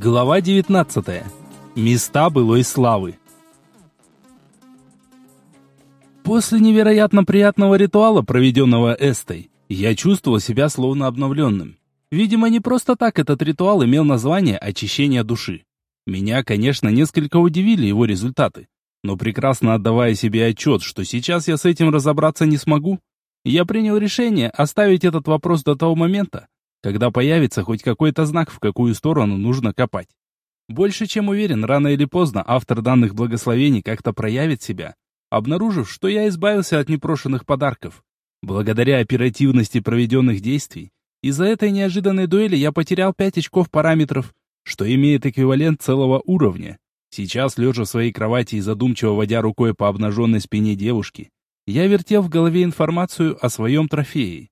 Глава 19. Места былой славы. После невероятно приятного ритуала, проведенного Эстой, я чувствовал себя словно обновленным. Видимо, не просто так этот ритуал имел название «очищение души». Меня, конечно, несколько удивили его результаты, но прекрасно отдавая себе отчет, что сейчас я с этим разобраться не смогу, я принял решение оставить этот вопрос до того момента, когда появится хоть какой-то знак, в какую сторону нужно копать. Больше чем уверен, рано или поздно автор данных благословений как-то проявит себя, обнаружив, что я избавился от непрошенных подарков. Благодаря оперативности проведенных действий, из-за этой неожиданной дуэли я потерял 5 очков параметров, что имеет эквивалент целого уровня. Сейчас, лежа в своей кровати и задумчиво водя рукой по обнаженной спине девушки, я вертел в голове информацию о своем трофее.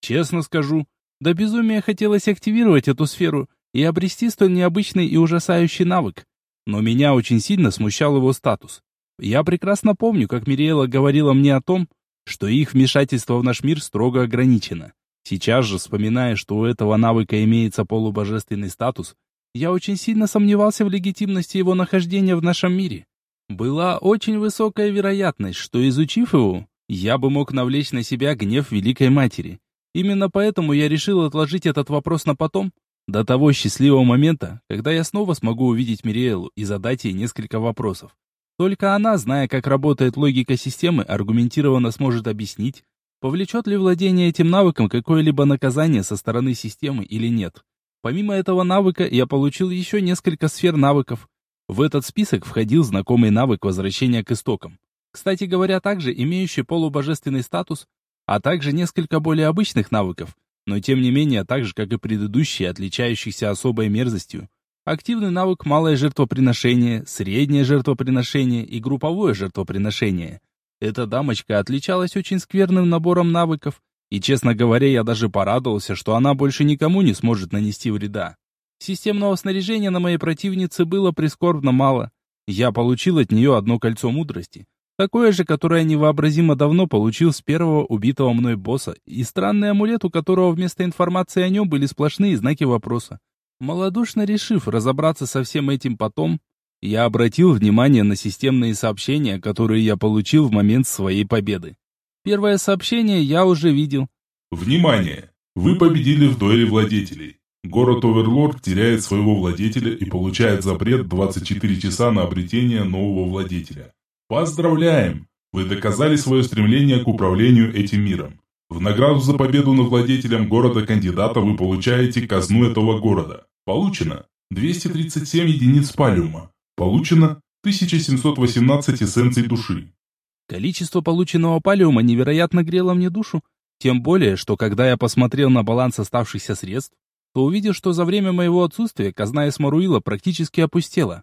Честно скажу, до безумия хотелось активировать эту сферу и обрести столь необычный и ужасающий навык. Но меня очень сильно смущал его статус. Я прекрасно помню, как Мириэла говорила мне о том, что их вмешательство в наш мир строго ограничено. Сейчас же, вспоминая, что у этого навыка имеется полубожественный статус, я очень сильно сомневался в легитимности его нахождения в нашем мире. Была очень высокая вероятность, что изучив его, я бы мог навлечь на себя гнев Великой Матери. Именно поэтому я решил отложить этот вопрос на потом, до того счастливого момента, когда я снова смогу увидеть Мириэлу и задать ей несколько вопросов. Только она, зная, как работает логика системы, аргументированно сможет объяснить, повлечет ли владение этим навыком какое-либо наказание со стороны системы или нет. Помимо этого навыка, я получил еще несколько сфер навыков. В этот список входил знакомый навык возвращения к истокам. Кстати говоря, также имеющий полубожественный статус, а также несколько более обычных навыков, но тем не менее, так же, как и предыдущие, отличающихся особой мерзостью. Активный навык малое жертвоприношение, среднее жертвоприношение и групповое жертвоприношение. Эта дамочка отличалась очень скверным набором навыков, и, честно говоря, я даже порадовался, что она больше никому не сможет нанести вреда. Системного снаряжения на моей противнице было прискорбно мало. Я получил от нее одно кольцо мудрости, Такое же, которое невообразимо давно получил с первого убитого мной босса, и странный амулет, у которого вместо информации о нем были сплошные знаки вопроса. Молодушно решив разобраться со всем этим потом, я обратил внимание на системные сообщения, которые я получил в момент своей победы. Первое сообщение я уже видел. Внимание! Вы победили в дуэли владетелей. Город Оверлорд теряет своего владетеля и получает запрет 24 часа на обретение нового владетеля. Поздравляем! Вы доказали свое стремление к управлению этим миром. В награду за победу над владетелем города-кандидата вы получаете казну этого города. Получено 237 единиц палиума. Получено 1718 эссенций души. Количество полученного палиума невероятно грело мне душу. Тем более, что когда я посмотрел на баланс оставшихся средств, то увидел, что за время моего отсутствия казна Эсмаруила практически опустела.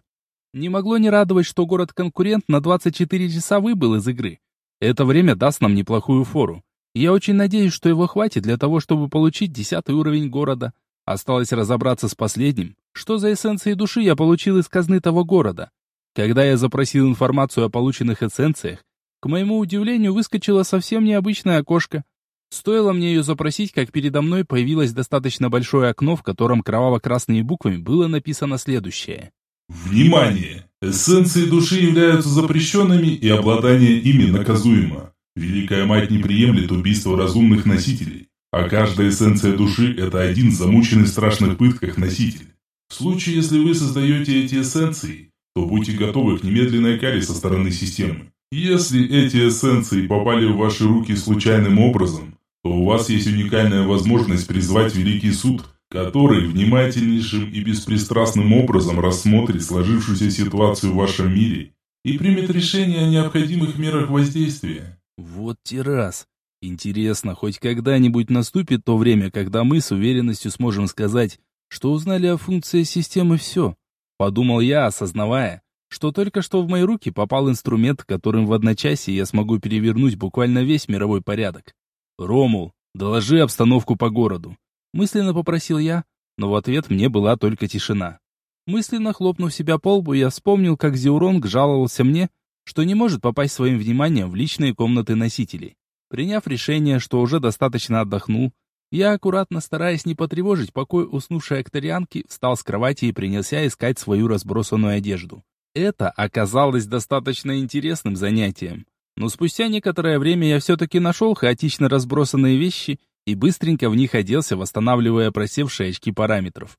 Не могло не радовать, что город-конкурент на 24 часа выбыл из игры. Это время даст нам неплохую фору. Я очень надеюсь, что его хватит для того, чтобы получить десятый уровень города. Осталось разобраться с последним. Что за эссенции души я получил из казны того города? Когда я запросил информацию о полученных эссенциях, к моему удивлению выскочило совсем необычное окошко. Стоило мне ее запросить, как передо мной появилось достаточно большое окно, в котором кроваво-красными буквами было написано следующее. Внимание! Эссенции души являются запрещенными и обладание ими наказуемо. Великая Мать не приемлет убийство разумных носителей, а каждая эссенция души – это один замученный в страшных пытках носитель. В случае, если вы создаете эти эссенции, то будьте готовы к немедленной каре со стороны системы. Если эти эссенции попали в ваши руки случайным образом, то у вас есть уникальная возможность призвать Великий Суд – который внимательнейшим и беспристрастным образом рассмотрит сложившуюся ситуацию в вашем мире и примет решение о необходимых мерах воздействия. Вот террас. Интересно, хоть когда-нибудь наступит то время, когда мы с уверенностью сможем сказать, что узнали о функции системы все. Подумал я, осознавая, что только что в мои руки попал инструмент, которым в одночасье я смогу перевернуть буквально весь мировой порядок. Ромул, доложи обстановку по городу. Мысленно попросил я, но в ответ мне была только тишина. Мысленно хлопнув себя по лбу, я вспомнил, как Зиуронг жаловался мне, что не может попасть своим вниманием в личные комнаты носителей. Приняв решение, что уже достаточно отдохнул, Я, аккуратно стараясь не потревожить покой уснувшей акторианки, встал с кровати и принялся искать свою разбросанную одежду. Это оказалось достаточно интересным занятием. Но спустя некоторое время я все-таки нашел хаотично разбросанные вещи и быстренько в них оделся, восстанавливая просевшие очки параметров.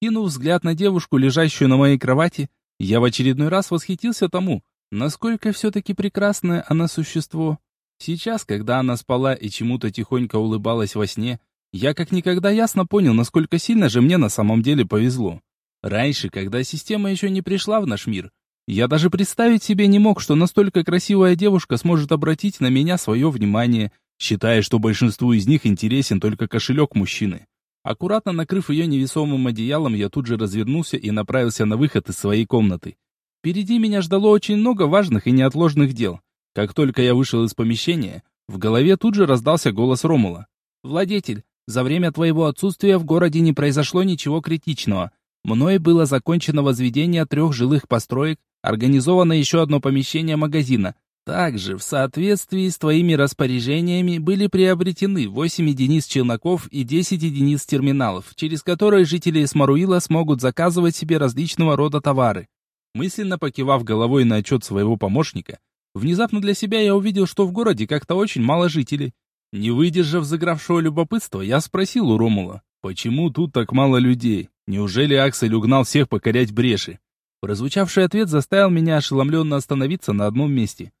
Кинув взгляд на девушку, лежащую на моей кровати, я в очередной раз восхитился тому, насколько все-таки прекрасное она существо. Сейчас, когда она спала и чему-то тихонько улыбалась во сне, я как никогда ясно понял, насколько сильно же мне на самом деле повезло. Раньше, когда система еще не пришла в наш мир, я даже представить себе не мог, что настолько красивая девушка сможет обратить на меня свое внимание, считая, что большинству из них интересен только кошелек мужчины. Аккуратно накрыв ее невесомым одеялом, я тут же развернулся и направился на выход из своей комнаты. Впереди меня ждало очень много важных и неотложных дел. Как только я вышел из помещения, в голове тут же раздался голос Ромула. «Владетель, за время твоего отсутствия в городе не произошло ничего критичного. Мной было закончено возведение трех жилых построек, организовано еще одно помещение магазина. Также, в соответствии с твоими распоряжениями, были приобретены 8 единиц челноков и 10 единиц терминалов, через которые жители Смаруила смогут заказывать себе различного рода товары. Мысленно покивав головой на отчет своего помощника, внезапно для себя я увидел, что в городе как-то очень мало жителей. Не выдержав загравшего любопытства, я спросил у Ромула, почему тут так мало людей? Неужели Аксель угнал всех покорять бреши? Прозвучавший ответ заставил меня ошеломленно остановиться на одном месте.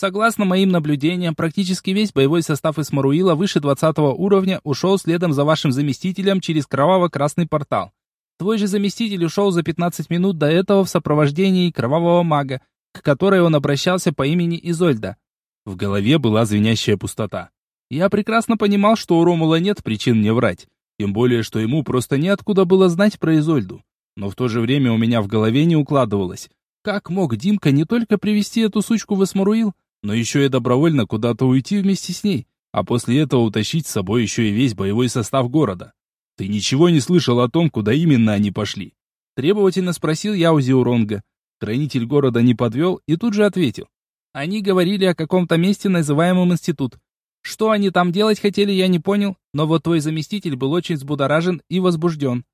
Согласно моим наблюдениям, практически весь боевой состав Исмаруила выше 20 уровня ушел следом за вашим заместителем через кроваво-красный портал. Твой же заместитель ушел за 15 минут до этого в сопровождении кровавого мага, к которой он обращался по имени Изольда. В голове была звенящая пустота. Я прекрасно понимал, что у Ромула нет причин мне врать, тем более, что ему просто неоткуда было знать про Изольду. Но в то же время у меня в голове не укладывалось. Как мог Димка не только привести эту сучку в Эсмаруил, но еще и добровольно куда-то уйти вместе с ней, а после этого утащить с собой еще и весь боевой состав города? Ты ничего не слышал о том, куда именно они пошли? Требовательно спросил я у Зиуронга. Хранитель города не подвел и тут же ответил. Они говорили о каком-то месте, называемом институт. Что они там делать хотели, я не понял, но вот твой заместитель был очень взбудоражен и возбужден.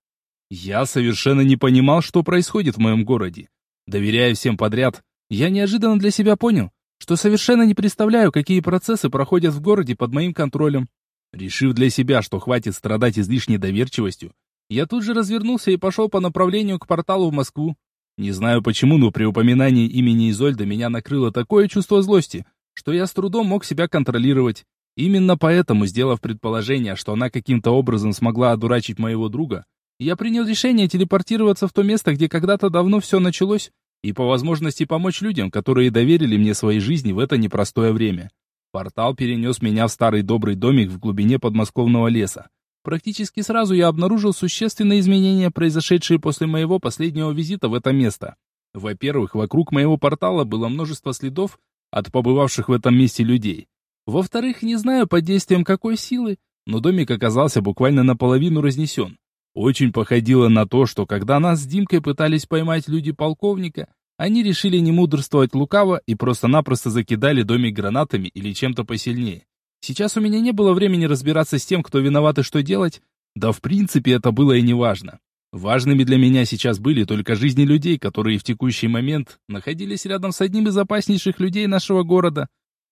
Я совершенно не понимал, что происходит в моем городе. Доверяя всем подряд, я неожиданно для себя понял, что совершенно не представляю, какие процессы проходят в городе под моим контролем. Решив для себя, что хватит страдать излишней доверчивостью, я тут же развернулся и пошел по направлению к порталу в Москву. Не знаю почему, но при упоминании имени Изольда меня накрыло такое чувство злости, что я с трудом мог себя контролировать. Именно поэтому, сделав предположение, что она каким-то образом смогла одурачить моего друга, я принял решение телепортироваться в то место, где когда-то давно все началось, и по возможности помочь людям, которые доверили мне своей жизни в это непростое время. Портал перенес меня в старый добрый домик в глубине подмосковного леса. Практически сразу я обнаружил существенные изменения, произошедшие после моего последнего визита в это место. Во-первых, вокруг моего портала было множество следов от побывавших в этом месте людей. Во-вторых, не знаю под действием какой силы, но домик оказался буквально наполовину разнесен. Очень походило на то, что когда нас с Димкой пытались поймать люди полковника, они решили не мудрствовать лукаво и просто-напросто закидали домик гранатами или чем-то посильнее. Сейчас у меня не было времени разбираться с тем, кто виноват и что делать, да в принципе это было и не важно. Важными для меня сейчас были только жизни людей, которые в текущий момент находились рядом с одним из опаснейших людей нашего города.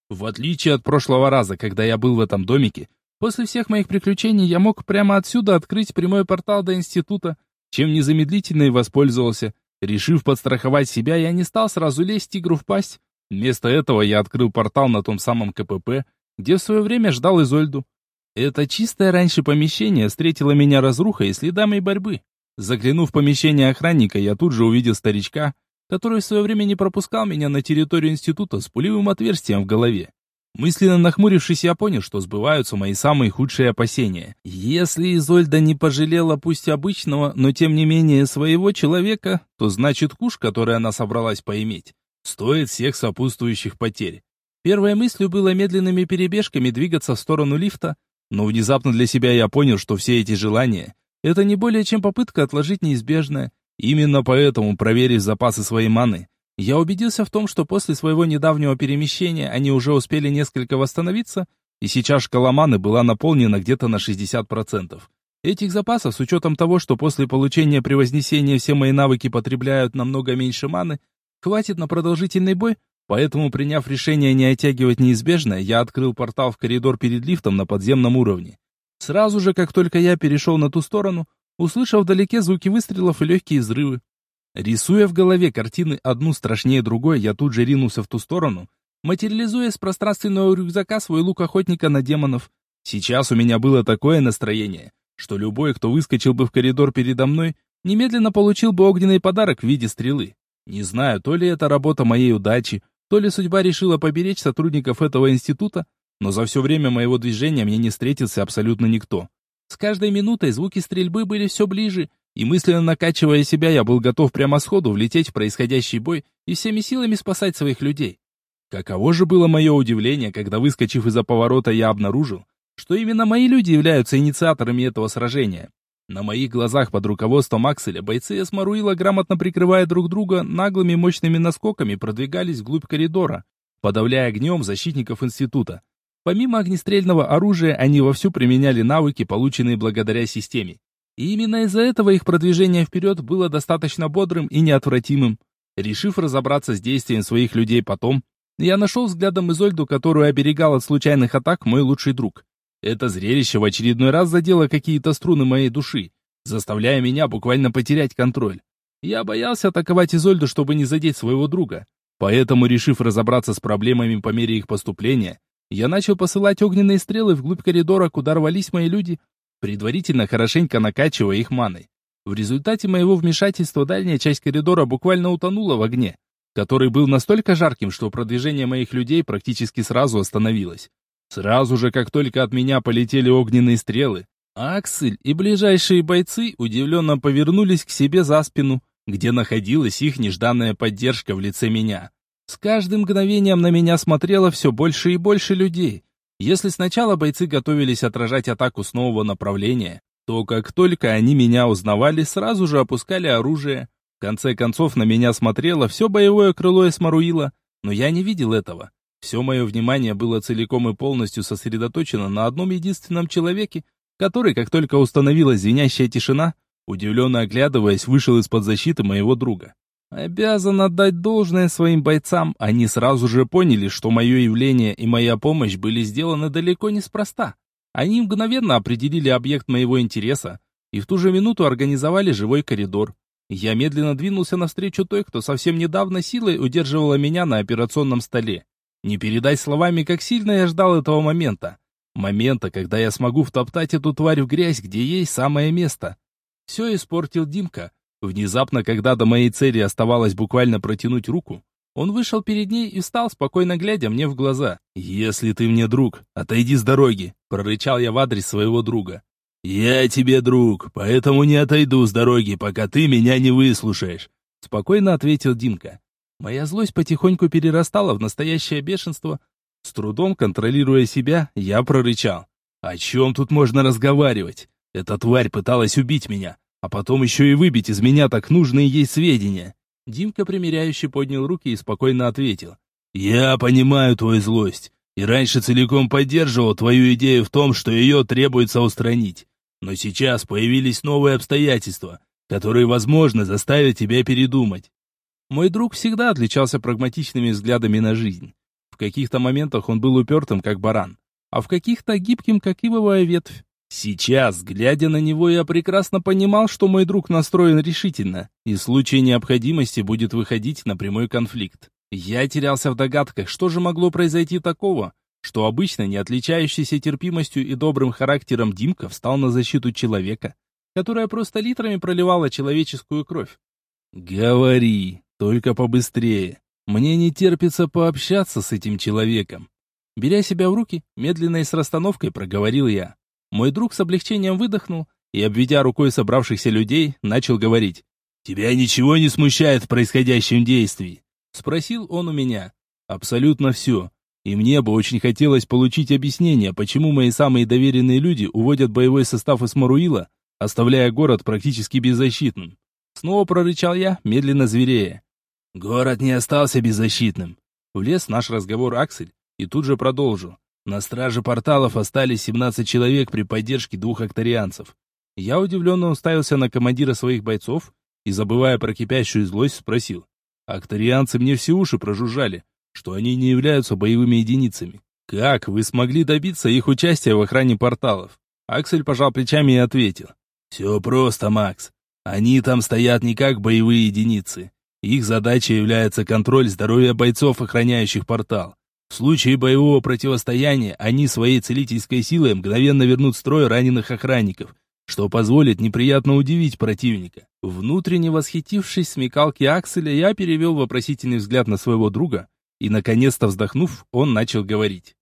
В отличие от прошлого раза, когда я был в этом домике, После всех моих приключений я мог прямо отсюда открыть прямой портал до института, чем незамедлительно и воспользовался. Решив подстраховать себя, я не стал сразу лезть тигру в пасть. Вместо этого я открыл портал на том самом КПП, где в свое время ждал Изольду. Это чистое раньше помещение встретило меня разрухой и следами борьбы. Заглянув в помещение охранника, я тут же увидел старичка, который в свое время не пропускал меня на территорию института с пулевым отверстием в голове. Мысленно нахмурившись, я понял, что сбываются мои самые худшие опасения. Если Изольда не пожалела пусть обычного, но тем не менее своего человека, то значит куш, который она собралась поиметь, стоит всех сопутствующих потерь. Первой мыслью было медленными перебежками двигаться в сторону лифта, но внезапно для себя я понял, что все эти желания — это не более чем попытка отложить неизбежное. Именно поэтому, проверив запасы своей маны, я убедился в том, что после своего недавнего перемещения они уже успели несколько восстановиться, и сейчас шкала маны была наполнена где-то на 60%. Этих запасов, с учетом того, что после получения превознесения все мои навыки потребляют намного меньше маны, хватит на продолжительный бой, поэтому, приняв решение не оттягивать неизбежное, я открыл портал в коридор перед лифтом на подземном уровне. Сразу же, как только я перешел на ту сторону, услышал вдалеке звуки выстрелов и легкие взрывы. Рисуя в голове картины одну страшнее другой, я тут же ринулся в ту сторону, материализуя с пространственного рюкзака свой лук охотника на демонов. Сейчас у меня было такое настроение, что любой, кто выскочил бы в коридор передо мной, немедленно получил бы огненный подарок в виде стрелы. Не знаю, то ли это работа моей удачи, то ли судьба решила поберечь сотрудников этого института, но за все время моего движения мне не встретился абсолютно никто. С каждой минутой звуки стрельбы были все ближе, и мысленно накачивая себя, я был готов прямо сходу влететь в происходящий бой и всеми силами спасать своих людей. Каково же было мое удивление, когда, выскочив из-за поворота, я обнаружил, что именно мои люди являются инициаторами этого сражения. На моих глазах под руководством Акселя бойцы Эсмаруила, грамотно прикрывая друг друга, наглыми мощными наскоками продвигались вглубь коридора, подавляя огнем защитников института. Помимо огнестрельного оружия, они вовсю применяли навыки, полученные благодаря системе. И именно из-за этого их продвижение вперед было достаточно бодрым и неотвратимым. Решив разобраться с действием своих людей потом, я нашел взглядом Изольду, которую оберегал от случайных атак мой лучший друг. Это зрелище в очередной раз задело какие-то струны моей души, заставляя меня буквально потерять контроль. Я боялся атаковать Изольду, чтобы не задеть своего друга. Поэтому, решив разобраться с проблемами по мере их поступления, я начал посылать огненные стрелы вглубь коридора, куда рвались мои люди, предварительно хорошенько накачивая их маной. В результате моего вмешательства дальняя часть коридора буквально утонула в огне, который был настолько жарким, что продвижение моих людей практически сразу остановилось. Сразу же, как только от меня полетели огненные стрелы, Аксель и ближайшие бойцы удивленно повернулись к себе за спину, где находилась их нежданная поддержка в лице меня. С каждым мгновением на меня смотрело все больше и больше людей. Если сначала бойцы готовились отражать атаку с нового направления, то как только они меня узнавали, сразу же опускали оружие. В конце концов на меня смотрело все боевое крыло Эсмаруила, но я не видел этого. Все мое внимание было целиком и полностью сосредоточено на одном единственном человеке, который, как только установилась звенящая тишина, удивленно оглядываясь, вышел из-под защиты моего друга. Обязан отдать должное своим бойцам, они сразу же поняли, что мое явление и моя помощь были сделаны далеко неспроста. Они мгновенно определили объект моего интереса и в ту же минуту организовали живой коридор. Я медленно двинулся навстречу той, кто совсем недавно силой удерживала меня на операционном столе. Не передать словами, как сильно я ждал этого момента. Момента, когда я смогу втоптать эту тварь в грязь, где ей самое место. Все испортил Димка. Внезапно, когда до моей цели оставалось буквально протянуть руку, он вышел перед ней и встал, спокойно глядя мне в глаза. «Если ты мне друг, отойди с дороги», — прорычал я в адрес своего друга. «Я тебе друг, поэтому не отойду с дороги, пока ты меня не выслушаешь», — спокойно ответил Димка. Моя злость потихоньку перерастала в настоящее бешенство. С трудом контролируя себя, я прорычал. «О чем тут можно разговаривать? Эта тварь пыталась убить меня, а потом еще и выбить из меня так нужные ей сведения». Димка примиряюще поднял руки и спокойно ответил. «Я понимаю твою злость, и раньше целиком поддерживал твою идею в том, что ее требуется устранить. Но сейчас появились новые обстоятельства, которые, возможно, заставят тебя передумать. Мой друг всегда отличался прагматичными взглядами на жизнь. В каких-то моментах он был упертым, как баран, а в каких-то гибким, как ивовая ветвь. Сейчас, глядя на него, я прекрасно понимал, что мой друг настроен решительно, и в случае необходимости будет выходить на прямой конфликт. Я терялся в догадках, что же могло произойти такого, что обычно не отличающийся терпимостью и добрым характером Димка встал на защиту человека, которая просто литрами проливала человеческую кровь. «Говори», только побыстрее. Мне не терпится пообщаться с этим человеком. Беря себя в руки, медленно и с расстановкой проговорил я. Мой друг с облегчением выдохнул и, обведя рукой собравшихся людей, начал говорить. «Тебя ничего не смущает в происходящем действии?» Спросил он у меня. «Абсолютно все. И мне бы очень хотелось получить объяснение, почему мои самые доверенные люди уводят боевой состав из Маруила, оставляя город практически беззащитным. Снова прорычал я, медленно зверея. Город не остался беззащитным. Влез наш разговор Аксель и тут же продолжил. На страже порталов остались 17 человек при поддержке двух акторианцев. Я удивленно уставился на командира своих бойцов и, забывая про кипящую злость, спросил. Акторианцы мне все уши прожужжали, что они не являются боевыми единицами. Как вы смогли добиться их участия в охране порталов? Аксель пожал плечами и ответил. Все просто, Макс. Они там стоят не как боевые единицы. Их задача является контроль здоровья бойцов, охраняющих портал. В случае боевого противостояния они своей целительской силой мгновенно вернут строй раненых охранников, что позволит неприятно удивить противника. Внутренне восхитившись смекалки Акселя, я перевел вопросительный взгляд на своего друга, и, наконец-то вздохнув, он начал говорить.